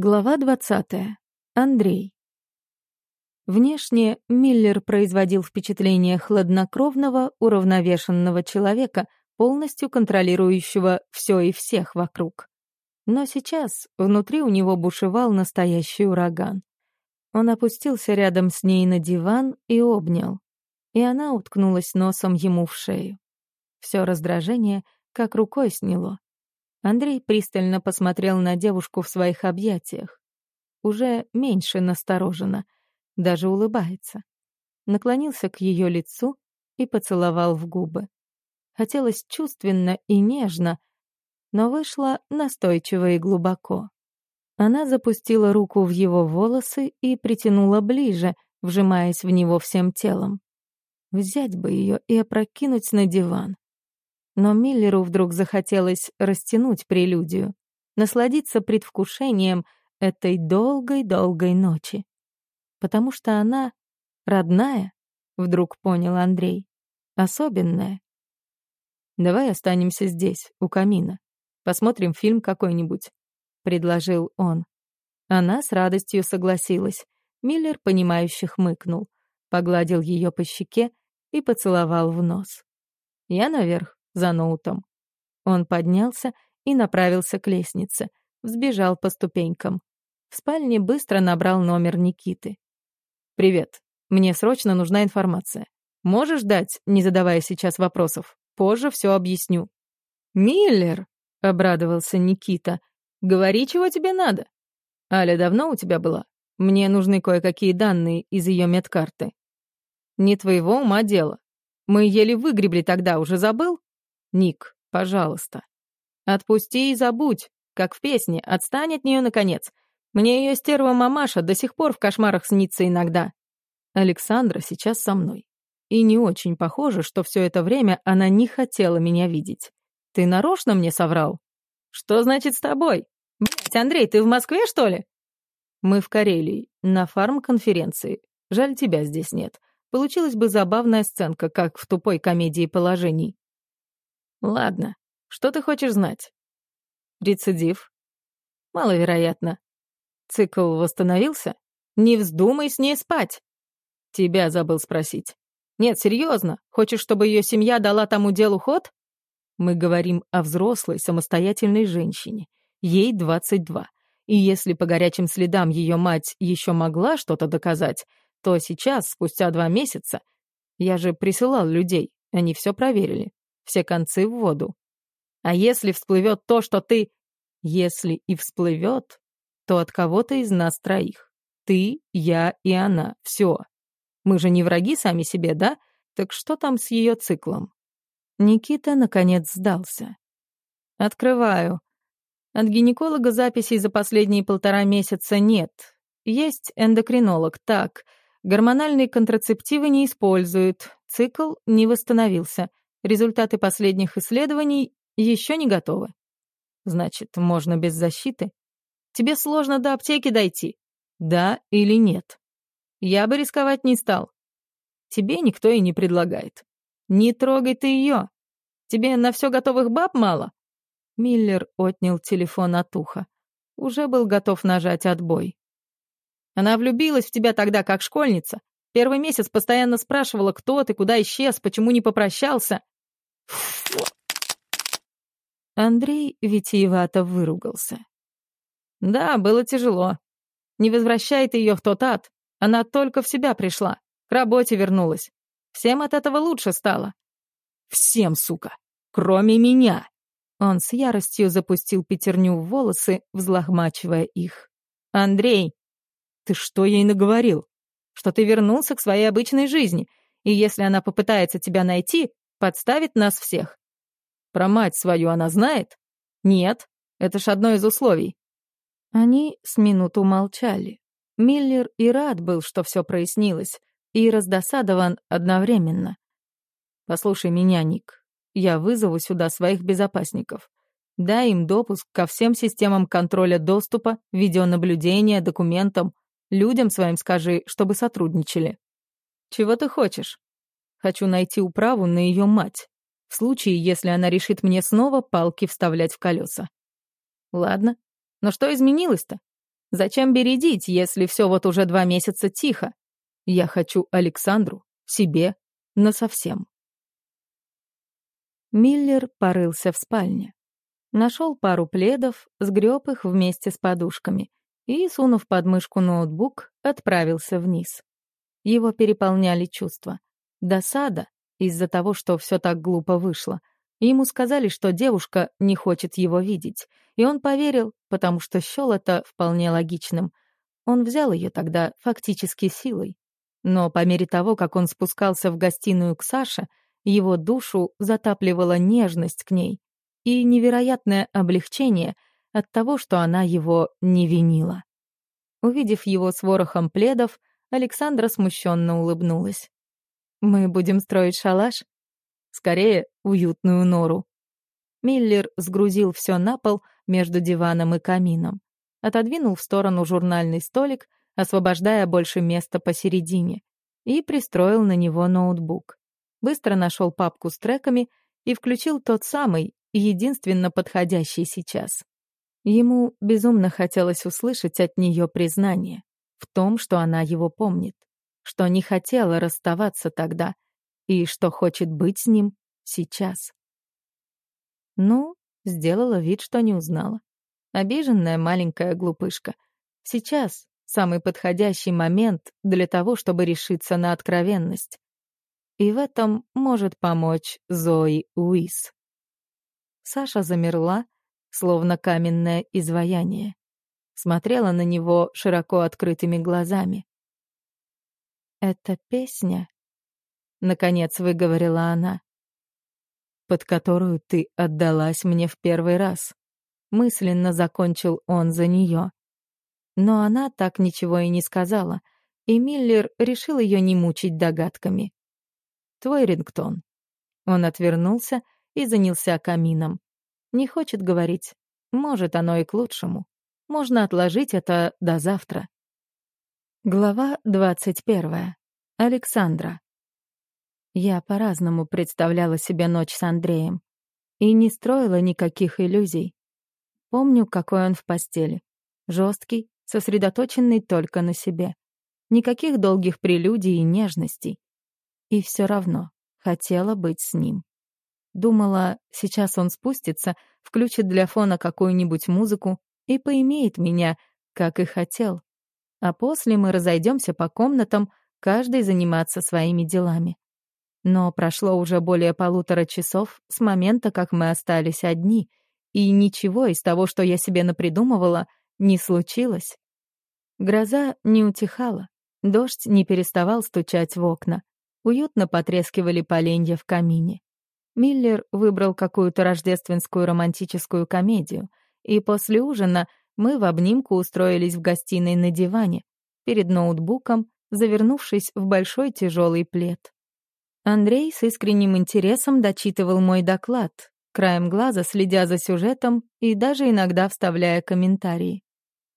Глава 20. Андрей. Внешне Миллер производил впечатление хладнокровного, уравновешенного человека, полностью контролирующего все и всех вокруг. Но сейчас внутри у него бушевал настоящий ураган. Он опустился рядом с ней на диван и обнял, и она уткнулась носом ему в шею. Все раздражение как рукой сняло. Андрей пристально посмотрел на девушку в своих объятиях. Уже меньше настороженно, даже улыбается. Наклонился к ее лицу и поцеловал в губы. Хотелось чувственно и нежно, но вышло настойчиво и глубоко. Она запустила руку в его волосы и притянула ближе, вжимаясь в него всем телом. Взять бы ее и опрокинуть на диван. Но Миллеру вдруг захотелось растянуть прелюдию, насладиться предвкушением этой долгой-долгой ночи. Потому что она родная, вдруг понял Андрей, особенная. «Давай останемся здесь, у камина. Посмотрим фильм какой-нибудь», — предложил он. Она с радостью согласилась. Миллер, понимающе хмыкнул, погладил ее по щеке и поцеловал в нос. «Я наверх» за ноутом. Он поднялся и направился к лестнице, взбежал по ступенькам. В спальне быстро набрал номер Никиты. «Привет. Мне срочно нужна информация. Можешь дать, не задавая сейчас вопросов? Позже все объясню». «Миллер!» — обрадовался Никита. «Говори, чего тебе надо». «Аля давно у тебя была? Мне нужны кое-какие данные из ее медкарты». «Не твоего ума дело. Мы еле выгребли тогда, уже забыл?» Ник, пожалуйста. Отпусти и забудь, как в песне, отстань от нее наконец. Мне ее стерва мамаша до сих пор в кошмарах снится иногда. Александра сейчас со мной. И не очень похоже, что все это время она не хотела меня видеть. Ты нарочно мне соврал? Что значит с тобой? Блять, Андрей, ты в Москве, что ли? Мы в Карелии, на фарм-конференции. Жаль, тебя здесь нет. Получилась бы забавная сценка, как в тупой комедии положений. Ладно, что ты хочешь знать? Рецидив? Маловероятно. Цикл восстановился? Не вздумай с ней спать. Тебя забыл спросить. Нет, серьезно, хочешь, чтобы ее семья дала тому делу ход? Мы говорим о взрослой, самостоятельной женщине. Ей 22. И если по горячим следам ее мать еще могла что-то доказать, то сейчас, спустя два месяца, я же присылал людей, они все проверили все концы в воду. А если всплывет то, что ты... Если и всплывет, то от кого-то из нас троих. Ты, я и она. Все. Мы же не враги сами себе, да? Так что там с ее циклом? Никита, наконец, сдался. Открываю. От гинеколога записей за последние полтора месяца нет. Есть эндокринолог, так. Гормональные контрацептивы не используют. Цикл не восстановился. Результаты последних исследований еще не готовы. Значит, можно без защиты? Тебе сложно до аптеки дойти? Да или нет? Я бы рисковать не стал. Тебе никто и не предлагает. Не трогай ты ее. Тебе на все готовых баб мало? Миллер отнял телефон от уха. Уже был готов нажать отбой. Она влюбилась в тебя тогда, как школьница. Первый месяц постоянно спрашивала, кто ты, куда исчез, почему не попрощался. Андрей витиевато выругался. Да, было тяжело. Не возвращай ее в тот ад. Она только в себя пришла. К работе вернулась. Всем от этого лучше стало. Всем, сука. Кроме меня. Он с яростью запустил пятерню в волосы, взлохмачивая их. «Андрей, ты что ей наговорил? Что ты вернулся к своей обычной жизни, и если она попытается тебя найти, подставит нас всех. Про мать свою она знает? Нет, это ж одно из условий. Они с минуту молчали. Миллер и рад был, что все прояснилось, и раздосадован одновременно. «Послушай меня, Ник. Я вызову сюда своих безопасников. Дай им допуск ко всем системам контроля доступа, видеонаблюдения, документам. Людям своим скажи, чтобы сотрудничали. Чего ты хочешь? Хочу найти управу на ее мать. В случае, если она решит мне снова палки вставлять в колеса. Ладно. Но что изменилось-то? Зачем бередить, если все вот уже два месяца тихо? Я хочу Александру, себе, насовсем. Миллер порылся в спальне. Нашел пару пледов, сгреб их вместе с подушками и, сунув под мышку ноутбук, отправился вниз. Его переполняли чувства. Досада из-за того, что все так глупо вышло. Ему сказали, что девушка не хочет его видеть, и он поверил, потому что счел это вполне логичным. Он взял ее тогда фактически силой. Но по мере того, как он спускался в гостиную к Саше, его душу затапливала нежность к ней и невероятное облегчение от того, что она его не винила. Увидев его с ворохом пледов, Александра смущенно улыбнулась. «Мы будем строить шалаш?» «Скорее, уютную нору». Миллер сгрузил все на пол между диваном и камином. Отодвинул в сторону журнальный столик, освобождая больше места посередине, и пристроил на него ноутбук быстро нашел папку с треками и включил тот самый, единственно подходящий сейчас. Ему безумно хотелось услышать от нее признание в том, что она его помнит, что не хотела расставаться тогда и что хочет быть с ним сейчас. Ну, сделала вид, что не узнала. Обиженная маленькая глупышка. Сейчас самый подходящий момент для того, чтобы решиться на откровенность. И в этом может помочь Зои Уис. Саша замерла, словно каменное изваяние. Смотрела на него широко открытыми глазами. «Это песня?» — наконец выговорила она. «Под которую ты отдалась мне в первый раз». Мысленно закончил он за нее. Но она так ничего и не сказала, и Миллер решил ее не мучить догадками. Твой рингтон». Он отвернулся и занялся камином. Не хочет говорить. Может, оно и к лучшему. Можно отложить это до завтра. Глава двадцать первая. Александра. Я по-разному представляла себе ночь с Андреем и не строила никаких иллюзий. Помню, какой он в постели. Жесткий, сосредоточенный только на себе. Никаких долгих прелюдий и нежностей. И все равно хотела быть с ним. Думала, сейчас он спустится, включит для фона какую-нибудь музыку и поимеет меня, как и хотел. А после мы разойдемся по комнатам, каждый заниматься своими делами. Но прошло уже более полутора часов с момента, как мы остались одни, и ничего из того, что я себе напридумывала, не случилось. Гроза не утихала, дождь не переставал стучать в окна. Уютно потрескивали поленья в камине. Миллер выбрал какую-то рождественскую романтическую комедию, и после ужина мы в обнимку устроились в гостиной на диване, перед ноутбуком, завернувшись в большой тяжелый плед. Андрей с искренним интересом дочитывал мой доклад, краем глаза следя за сюжетом и даже иногда вставляя комментарии.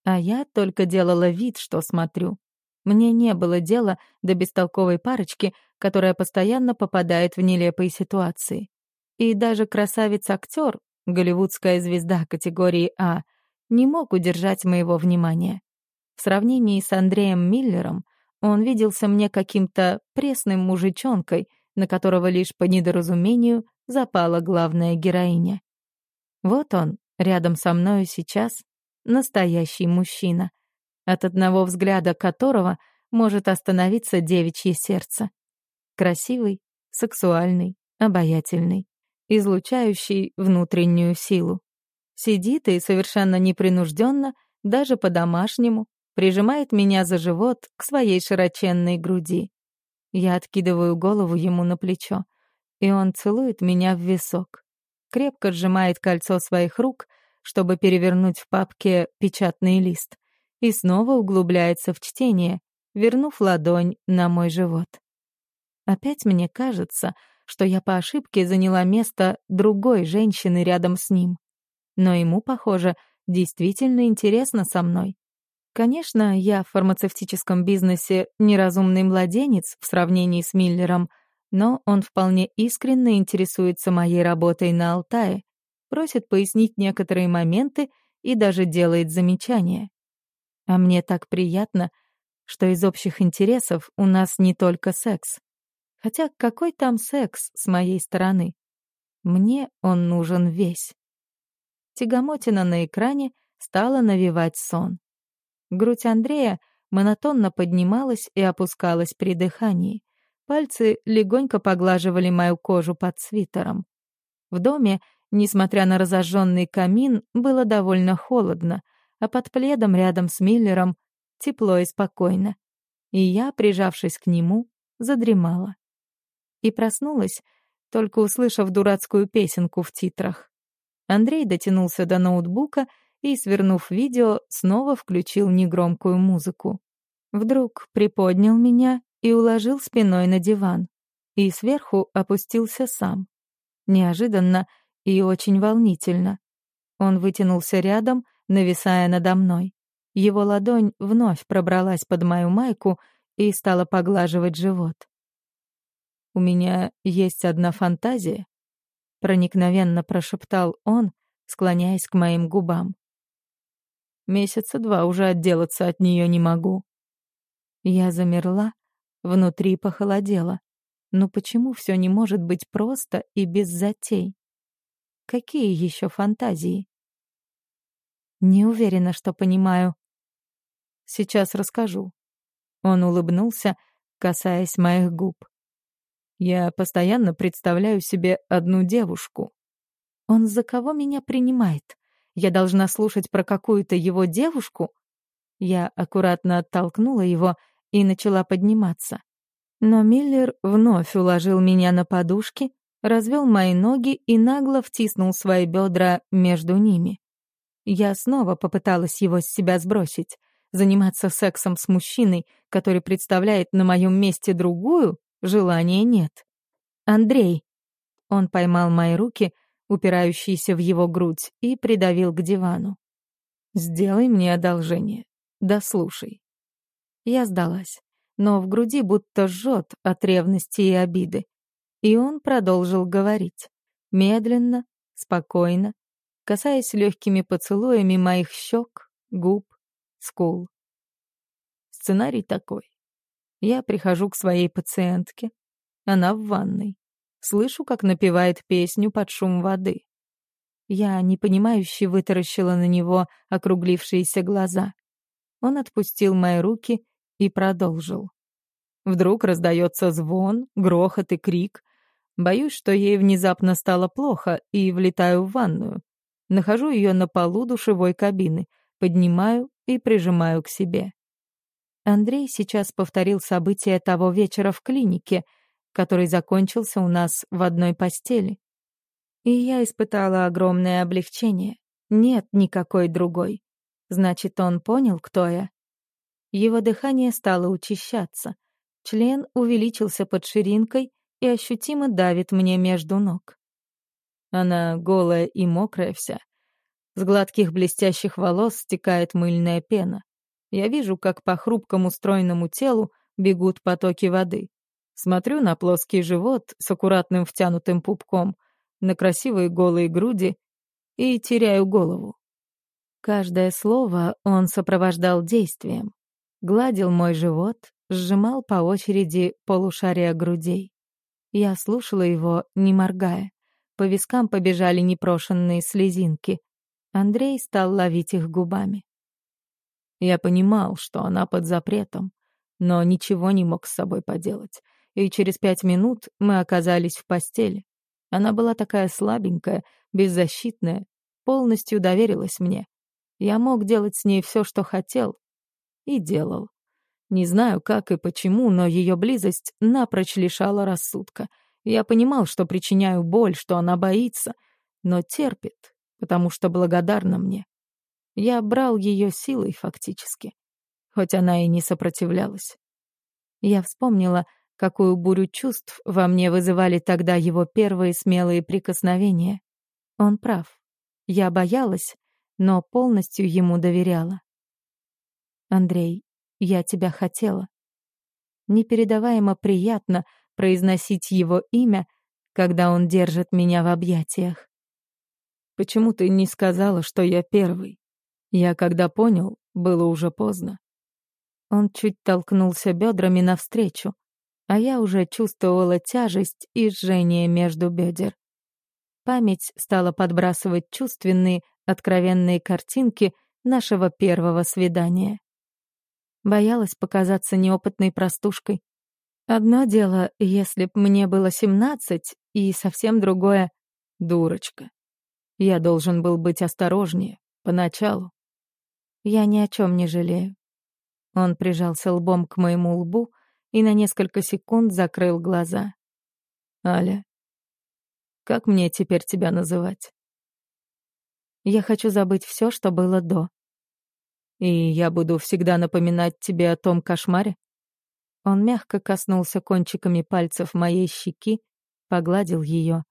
А я только делала вид, что смотрю. Мне не было дела до бестолковой парочки, которая постоянно попадает в нелепые ситуации. И даже красавец-актер, голливудская звезда категории А, не мог удержать моего внимания. В сравнении с Андреем Миллером он виделся мне каким-то пресным мужичонкой, на которого лишь по недоразумению запала главная героиня. Вот он, рядом со мною сейчас, настоящий мужчина — от одного взгляда которого может остановиться девичье сердце. Красивый, сексуальный, обаятельный, излучающий внутреннюю силу. Сидит и совершенно непринужденно, даже по-домашнему, прижимает меня за живот к своей широченной груди. Я откидываю голову ему на плечо, и он целует меня в висок. Крепко сжимает кольцо своих рук, чтобы перевернуть в папке печатный лист и снова углубляется в чтение, вернув ладонь на мой живот. Опять мне кажется, что я по ошибке заняла место другой женщины рядом с ним. Но ему, похоже, действительно интересно со мной. Конечно, я в фармацевтическом бизнесе неразумный младенец в сравнении с Миллером, но он вполне искренне интересуется моей работой на Алтае, просит пояснить некоторые моменты и даже делает замечания. А мне так приятно, что из общих интересов у нас не только секс. Хотя какой там секс с моей стороны? Мне он нужен весь. Тягомотина на экране стала навевать сон. Грудь Андрея монотонно поднималась и опускалась при дыхании. Пальцы легонько поглаживали мою кожу под свитером. В доме, несмотря на разожженный камин, было довольно холодно, а под пледом рядом с Миллером тепло и спокойно. И я, прижавшись к нему, задремала. И проснулась, только услышав дурацкую песенку в титрах. Андрей дотянулся до ноутбука и, свернув видео, снова включил негромкую музыку. Вдруг приподнял меня и уложил спиной на диван. И сверху опустился сам. Неожиданно и очень волнительно. Он вытянулся рядом, нависая надо мной. Его ладонь вновь пробралась под мою майку и стала поглаживать живот. «У меня есть одна фантазия», — проникновенно прошептал он, склоняясь к моим губам. «Месяца два уже отделаться от нее не могу». Я замерла, внутри похолодело. Но почему все не может быть просто и без затей? Какие еще фантазии? Не уверена, что понимаю. Сейчас расскажу. Он улыбнулся, касаясь моих губ. Я постоянно представляю себе одну девушку. Он за кого меня принимает? Я должна слушать про какую-то его девушку? Я аккуратно оттолкнула его и начала подниматься. Но Миллер вновь уложил меня на подушки, развел мои ноги и нагло втиснул свои бедра между ними. Я снова попыталась его с себя сбросить. Заниматься сексом с мужчиной, который представляет на моем месте другую, желания нет. «Андрей!» Он поймал мои руки, упирающиеся в его грудь, и придавил к дивану. «Сделай мне одолжение. Дослушай». Я сдалась, но в груди будто жжет от ревности и обиды. И он продолжил говорить. Медленно, спокойно, касаясь легкими поцелуями моих щек, губ, скул. Сценарий такой. Я прихожу к своей пациентке. Она в ванной. Слышу, как напевает песню под шум воды. Я непонимающе вытаращила на него округлившиеся глаза. Он отпустил мои руки и продолжил. Вдруг раздается звон, грохот и крик. Боюсь, что ей внезапно стало плохо, и влетаю в ванную. Нахожу ее на полу душевой кабины, поднимаю и прижимаю к себе. Андрей сейчас повторил события того вечера в клинике, который закончился у нас в одной постели. И я испытала огромное облегчение. Нет никакой другой. Значит, он понял, кто я. Его дыхание стало учащаться. Член увеличился под ширинкой и ощутимо давит мне между ног. Она голая и мокрая вся. С гладких блестящих волос стекает мыльная пена. Я вижу, как по хрупкому стройному телу бегут потоки воды. Смотрю на плоский живот с аккуратным втянутым пупком, на красивые голые груди и теряю голову. Каждое слово он сопровождал действием. Гладил мой живот, сжимал по очереди полушария грудей. Я слушала его, не моргая. По вискам побежали непрошенные слезинки. Андрей стал ловить их губами. Я понимал, что она под запретом, но ничего не мог с собой поделать. И через пять минут мы оказались в постели. Она была такая слабенькая, беззащитная, полностью доверилась мне. Я мог делать с ней все, что хотел. И делал. Не знаю, как и почему, но ее близость напрочь лишала рассудка. Я понимал, что причиняю боль, что она боится, но терпит, потому что благодарна мне. Я брал ее силой фактически, хоть она и не сопротивлялась. Я вспомнила, какую бурю чувств во мне вызывали тогда его первые смелые прикосновения. Он прав. Я боялась, но полностью ему доверяла. Андрей, я тебя хотела. Непередаваемо приятно произносить его имя, когда он держит меня в объятиях. Почему ты не сказала, что я первый? Я когда понял, было уже поздно. Он чуть толкнулся бедрами навстречу, а я уже чувствовала тяжесть и жжение между бедер. Память стала подбрасывать чувственные, откровенные картинки нашего первого свидания. Боялась показаться неопытной простушкой. Одно дело, если б мне было семнадцать, и совсем другое — дурочка. Я должен был быть осторожнее, поначалу. Я ни о чем не жалею. Он прижался лбом к моему лбу и на несколько секунд закрыл глаза. «Аля, как мне теперь тебя называть?» «Я хочу забыть все, что было до». «И я буду всегда напоминать тебе о том кошмаре?» Он мягко коснулся кончиками пальцев моей щеки, погладил ее.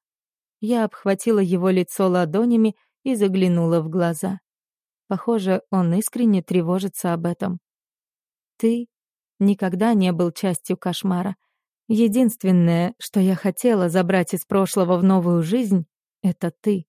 Я обхватила его лицо ладонями и заглянула в глаза. Похоже, он искренне тревожится об этом. Ты никогда не был частью кошмара. Единственное, что я хотела забрать из прошлого в новую жизнь, это ты.